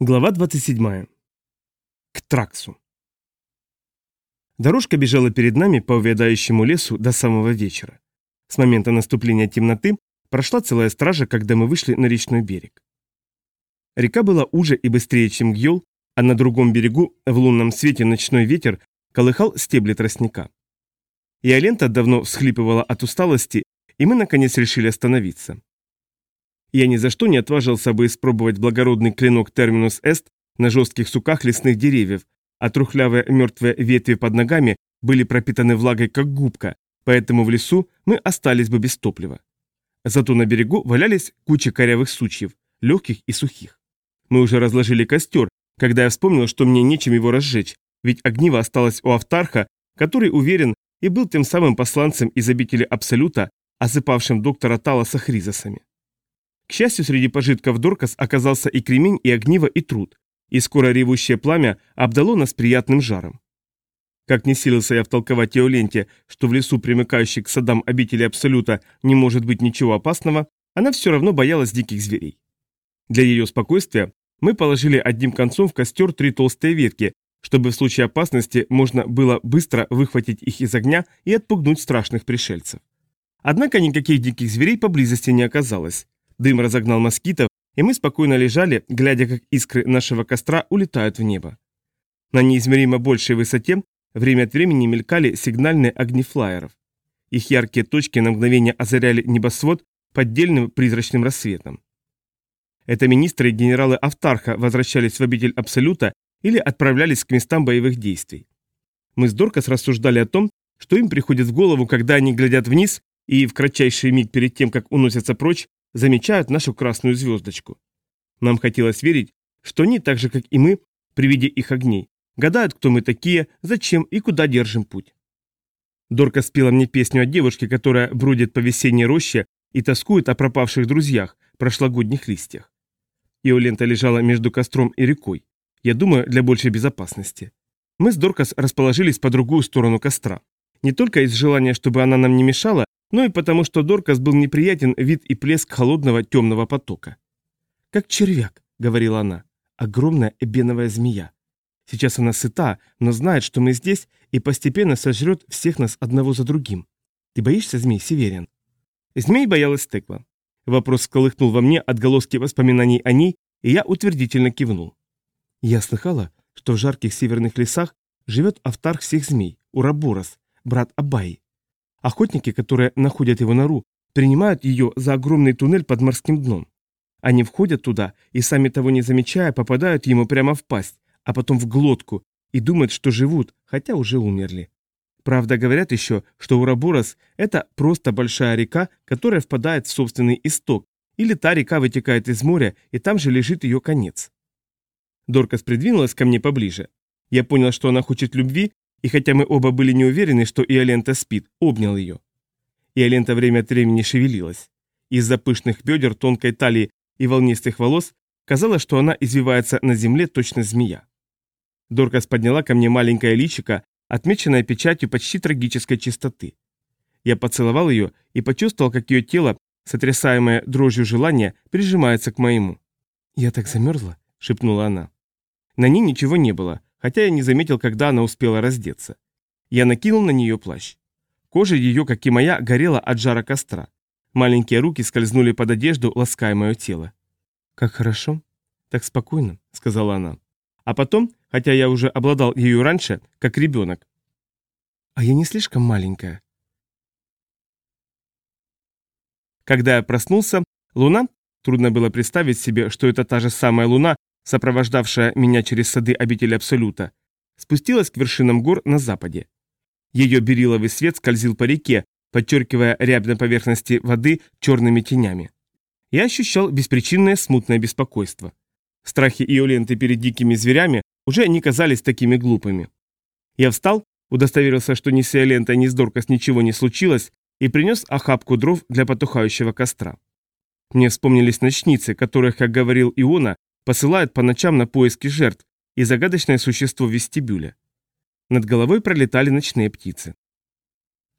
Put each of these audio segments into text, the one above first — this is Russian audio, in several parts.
Глава 27. К Траксу. Дорожка бежала перед нами по увядающему лесу до самого вечера. С момента наступления темноты прошла целая стража, когда мы вышли на речной берег. Река была уже и быстрее, чем Гьол, а на другом берегу в лунном свете ночной ветер колыхал стебли тростника. И Алента давно всхлипывала от усталости, и мы наконец решили остановиться. Я ни за что не отважился бы испробовать благородный клинок терминус эст на жестких суках лесных деревьев, а трухлявые мертвые ветви под ногами были пропитаны влагой как губка, поэтому в лесу мы остались бы без топлива. Зато на берегу валялись кучи корявых сучьев, легких и сухих. Мы уже разложили костер, когда я вспомнил, что мне нечем его разжечь, ведь огниво осталось у Автарха, который уверен и был тем самым посланцем из обители Абсолюта, осыпавшим доктора Талоса хризосами. К счастью, среди пожитков Доркас оказался и кремень, и огниво, и труд, и скоро ревущее пламя обдало нас приятным жаром. Как не силился я втолковать Теоленте, что в лесу, примыкающей к садам обители Абсолюта, не может быть ничего опасного, она все равно боялась диких зверей. Для ее спокойствия мы положили одним концом в костер три толстые ветки, чтобы в случае опасности можно было быстро выхватить их из огня и отпугнуть страшных пришельцев. Однако никаких диких зверей поблизости не оказалось, Дым разогнал москитов, и мы спокойно лежали, глядя, как искры нашего костра улетают в небо. На неизмеримо большей высоте время от времени мелькали сигнальные огни флайеров. Их яркие точки на мгновение озаряли небосвод поддельным призрачным рассветом. Это министры и генералы Автарха возвращались в обитель Абсолюта или отправлялись к местам боевых действий. Мы с Доркас рассуждали о том, что им приходит в голову, когда они глядят вниз и в кратчайший миг перед тем, как уносятся прочь, замечают нашу красную звездочку. Нам хотелось верить, что они, так же как и мы, при виде их огней, гадают, кто мы такие, зачем и куда держим путь. Дорка спела мне песню о девушке, которая бродит по весенней роще и тоскует о пропавших друзьях, прошлогодних листьях. Иолента лежала между костром и рекой. Я думаю, для большей безопасности. Мы с Доркас расположились по другую сторону костра. Не только из желания, чтобы она нам не мешала, но и потому, что Доркас был неприятен вид и плеск холодного темного потока. «Как червяк», — говорила она, — «огромная эбеновая змея. Сейчас она сыта, но знает, что мы здесь, и постепенно сожрет всех нас одного за другим. Ты боишься змей, Северин?» Змей боялась Текла. Вопрос сколыхнул во мне отголоски воспоминаний о ней, и я утвердительно кивнул. Я слыхала, что в жарких северных лесах живет автарх всех змей, Ураборос, брат Абай. Охотники, которые находят его нору, принимают ее за огромный туннель под морским дном. Они входят туда и, сами того не замечая, попадают ему прямо в пасть, а потом в глотку, и думают, что живут, хотя уже умерли. Правда, говорят еще, что Ураборос – это просто большая река, которая впадает в собственный исток, или та река вытекает из моря, и там же лежит ее конец. Доркас придвинулась ко мне поближе. Я понял, что она хочет любви, и хотя мы оба были не уверены, что Иолента спит, обнял ее. Иолента время от времени шевелилась. Из-за пышных бедер, тонкой талии и волнистых волос казалось, что она извивается на земле точно змея. Доркас подняла ко мне маленькое личико, отмеченное печатью почти трагической чистоты. Я поцеловал ее и почувствовал, как ее тело, сотрясаемое дрожью желания, прижимается к моему. «Я так замерзла», — шепнула она. На ней ничего не было, хотя я не заметил, когда она успела раздеться. Я накинул на нее плащ. Кожа ее, как и моя, горела от жара костра. Маленькие руки скользнули под одежду, лаская мое тело. «Как хорошо, так спокойно», — сказала она. А потом, хотя я уже обладал ею раньше, как ребенок. «А я не слишком маленькая?» Когда я проснулся, луна, трудно было представить себе, что это та же самая луна, сопровождавшая меня через сады обители Абсолюта, спустилась к вершинам гор на западе. Ее бериловый свет скользил по реке, подчеркивая рябь на поверхности воды черными тенями. Я ощущал беспричинное смутное беспокойство. Страхи Иоленты перед дикими зверями уже не казались такими глупыми. Я встал, удостоверился, что ни с Иолентой, ни с Доркас ничего не случилось, и принес охапку дров для потухающего костра. Мне вспомнились ночницы, которых, как говорил Иона, посылают по ночам на поиски жертв и загадочное существо вестибюля. Над головой пролетали ночные птицы.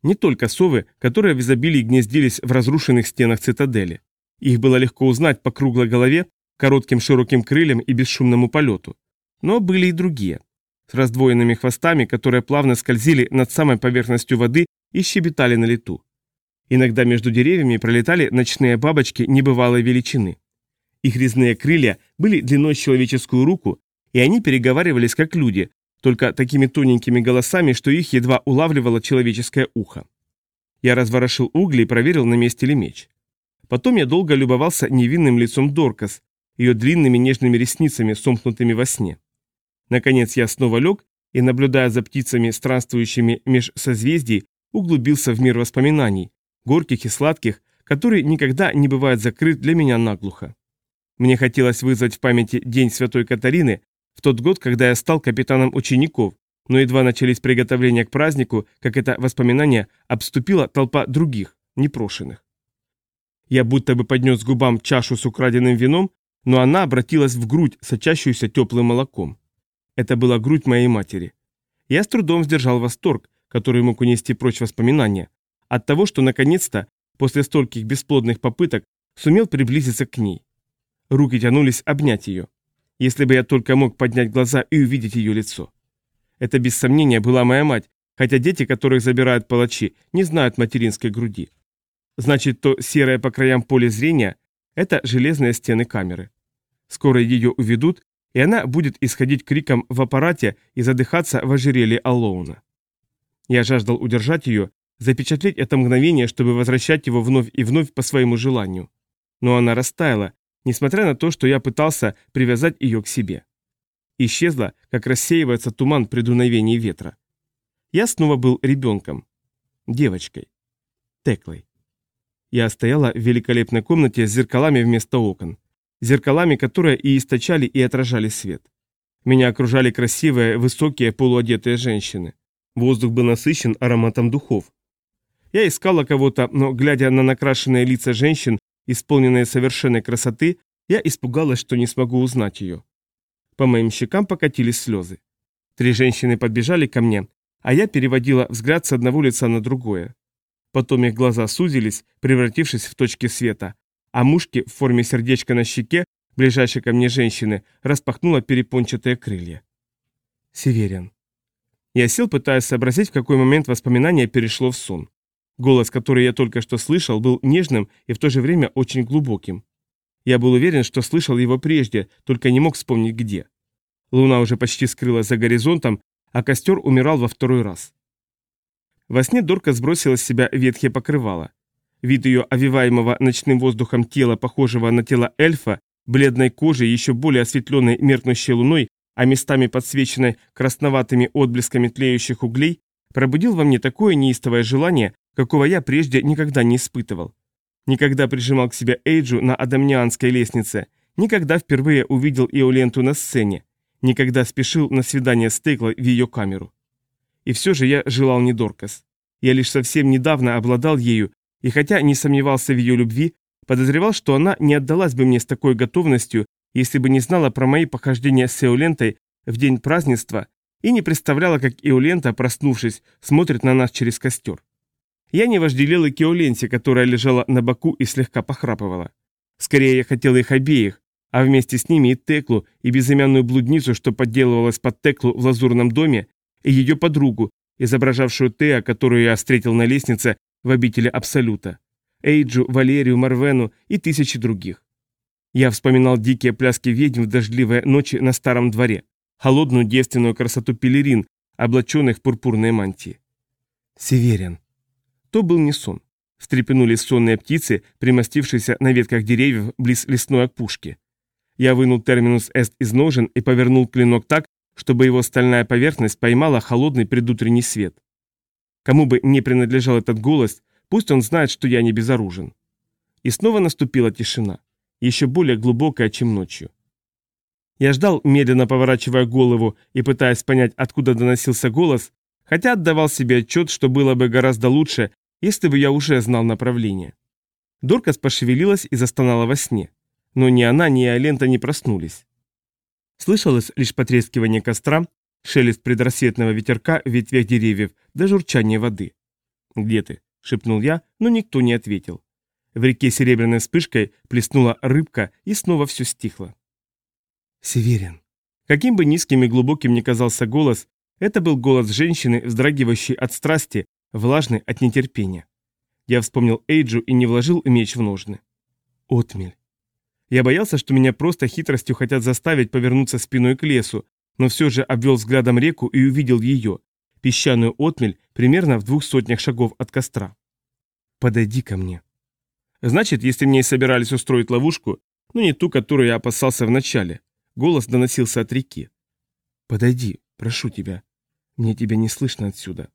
Не только совы, которые в изобилии гнездились в разрушенных стенах цитадели. Их было легко узнать по круглой голове, коротким широким крыльям и бесшумному полету. Но были и другие, с раздвоенными хвостами, которые плавно скользили над самой поверхностью воды и щебетали на лету. Иногда между деревьями пролетали ночные бабочки небывалой величины. Их резные крылья были длиной с человеческую руку, и они переговаривались как люди, только такими тоненькими голосами, что их едва улавливало человеческое ухо. Я разворошил угли и проверил, на месте ли меч. Потом я долго любовался невинным лицом Доркас, ее длинными нежными ресницами, сомкнутыми во сне. Наконец я снова лег и, наблюдая за птицами, странствующими меж созвездий, углубился в мир воспоминаний, горьких и сладких, который никогда не бывает закрыт для меня наглухо. Мне хотелось вызвать в памяти День Святой Катарины, в тот год, когда я стал капитаном учеников, но едва начались приготовления к празднику, как это воспоминание обступила толпа других, непрошенных. Я будто бы поднес губам чашу с украденным вином, но она обратилась в грудь, сочащуюся теплым молоком. Это была грудь моей матери. Я с трудом сдержал восторг, который мог унести прочь воспоминания, от того, что наконец-то, после стольких бесплодных попыток, сумел приблизиться к ней. Руки тянулись обнять ее. Если бы я только мог поднять глаза и увидеть ее лицо. Это без сомнения была моя мать, хотя дети, которых забирают палачи, не знают материнской груди. Значит, то серое по краям поле зрения – это железные стены камеры. Скоро ее уведут, и она будет исходить криком в аппарате и задыхаться в ожерелье Аллоуна. Я жаждал удержать ее, запечатлеть это мгновение, чтобы возвращать его вновь и вновь по своему желанию. Но она растаяла, несмотря на то, что я пытался привязать ее к себе. Исчезла, как рассеивается туман при дуновении ветра. Я снова был ребенком. Девочкой. Теклой. Я стояла в великолепной комнате с зеркалами вместо окон. Зеркалами, которые и источали, и отражали свет. Меня окружали красивые, высокие, полуодетые женщины. Воздух был насыщен ароматом духов. Я искала кого-то, но, глядя на накрашенные лица женщин, исполненные совершенной красоты, я испугалась, что не смогу узнать ее. По моим щекам покатились слезы. Три женщины подбежали ко мне, а я переводила взгляд с одного лица на другое. Потом их глаза сузились, превратившись в точки света, а мушки в форме сердечка на щеке, ближайшей ко мне женщины, распахнула перепончатые крылья. Северин. Я сел, пытаясь сообразить, в какой момент воспоминание перешло в сон. Голос, который я только что слышал, был нежным и в то же время очень глубоким. Я был уверен, что слышал его прежде, только не мог вспомнить где. Луна уже почти скрылась за горизонтом, а костер умирал во второй раз. Во сне Дорка сбросила с себя ветхие покрывала. Вид ее овиваемого ночным воздухом тела, похожего на тело эльфа, бледной кожи, еще более осветленной меркнущей луной, а местами подсвеченной красноватыми отблесками тлеющих углей, пробудил во мне такое неистовое желание, какого я прежде никогда не испытывал. Никогда прижимал к себе Эйджу на Адамнианской лестнице, никогда впервые увидел Иоленту на сцене, никогда спешил на свидание с Теклой в ее камеру. И все же я желал не Доркас. Я лишь совсем недавно обладал ею, и хотя не сомневался в ее любви, подозревал, что она не отдалась бы мне с такой готовностью, если бы не знала про мои похождения с Эолентой в день празднества и не представляла, как Иолента, проснувшись, смотрит на нас через костер. Я не вожделел и Кеоленте, которая лежала на боку и слегка похрапывала. Скорее, я хотел их обеих, а вместе с ними и Теклу, и безымянную блудницу, что подделывалась под Теклу в лазурном доме, и ее подругу, изображавшую Теа, которую я встретил на лестнице в обители Абсолюта, Эйджу, Валерию, Марвену и тысячи других. Я вспоминал дикие пляски ведьм в дождливые ночи на старом дворе, холодную девственную красоту пелерин, облаченных в пурпурные мантии. Северин. То был не сон. Встрепенулись сонные птицы, примостившиеся на ветках деревьев близ лесной опушки. Я вынул терминус эст из ножен и повернул клинок так, чтобы его стальная поверхность поймала холодный предутренний свет. Кому бы не принадлежал этот голос, пусть он знает, что я не безоружен. И снова наступила тишина, еще более глубокая, чем ночью. Я ждал, медленно поворачивая голову и пытаясь понять, откуда доносился голос, хотя отдавал себе отчет, что было бы гораздо лучше, если бы я уже знал направление. Доркас пошевелилась и застонала во сне. Но ни она, ни Алента не проснулись. Слышалось лишь потрескивание костра, шелест предрассветного ветерка в ветвях деревьев, да журчание воды. «Где ты?» – шепнул я, но никто не ответил. В реке серебряной вспышкой плеснула рыбка, и снова все стихло. Северин. Каким бы низким и глубоким ни казался голос, это был голос женщины, вздрагивающей от страсти, влажной от нетерпения. Я вспомнил Эйджу и не вложил меч в ножны. Отмель. Я боялся, что меня просто хитростью хотят заставить повернуться спиной к лесу, но все же обвел взглядом реку и увидел ее, песчаную отмель, примерно в двух сотнях шагов от костра. «Подойди ко мне». Значит, если мне и собирались устроить ловушку, но не ту, которую я опасался вначале. Голос доносился от реки. «Подойди, прошу тебя. Мне тебя не слышно отсюда».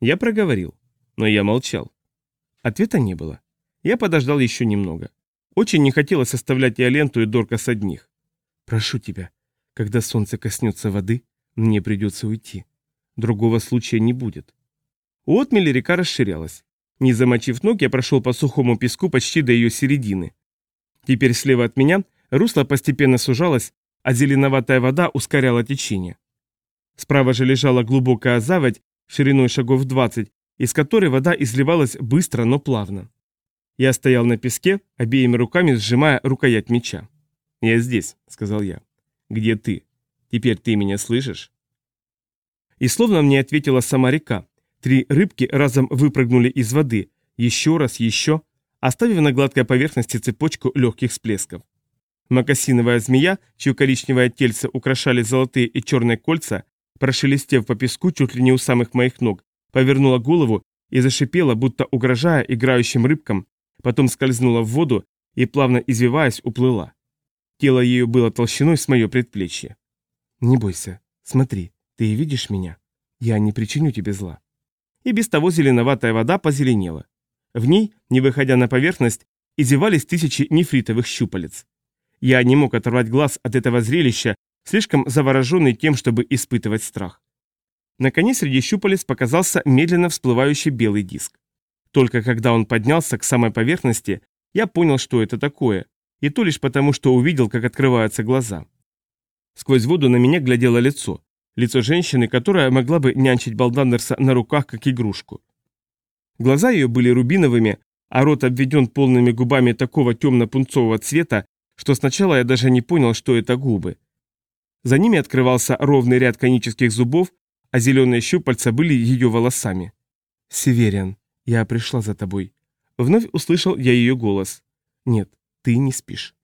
Я проговорил, но я молчал. Ответа не было. Я подождал еще немного. Очень не хотелось оставлять Иоленту и Доркас одних. «Прошу тебя, когда солнце коснется воды, мне придется уйти. Другого случая не будет». У отмели река расширялась. Не замочив ног, я прошел по сухому песку почти до ее середины. Теперь слева от меня русло постепенно сужалось, а зеленоватая вода ускоряла течение. Справа же лежала глубокая заводь шириной шагов 20, из которой вода изливалась быстро, но плавно. Я стоял на песке, обеими руками сжимая рукоять меча. «Я здесь», — сказал я. «Где ты? Теперь ты меня слышишь?» И словно мне ответила сама река. Три рыбки разом выпрыгнули из воды, еще раз, еще, оставив на гладкой поверхности цепочку легких всплесков. Макасиновая змея, чье коричневое тельце украшали золотые и черные кольца, прошелестев по песку чуть ли не у самых моих ног, повернула голову и зашипела, будто угрожая играющим рыбкам, потом скользнула в воду и, плавно извиваясь, уплыла. Тело ее было толщиной с мое предплечье. «Не бойся, смотри, ты видишь меня? Я не причиню тебе зла». И без того зеленоватая вода позеленела. В ней, не выходя на поверхность, изевались тысячи нефритовых щупалец. Я не мог оторвать глаз от этого зрелища, слишком завороженный тем, чтобы испытывать страх. Наконец среди щупалец показался медленно всплывающий белый диск. Только когда он поднялся к самой поверхности, я понял, что это такое, и то лишь потому, что увидел, как открываются глаза. Сквозь воду на меня глядело лицо. Лицо женщины, которая могла бы нянчить Балдандерса на руках, как игрушку. Глаза ее были рубиновыми, а рот обведен полными губами такого темно-пунцового цвета, что сначала я даже не понял, что это губы. За ними открывался ровный ряд конических зубов, а зеленые щупальца были ее волосами. «Севериан», «Я пришла за тобой». Вновь услышал я ее голос. «Нет, ты не спишь».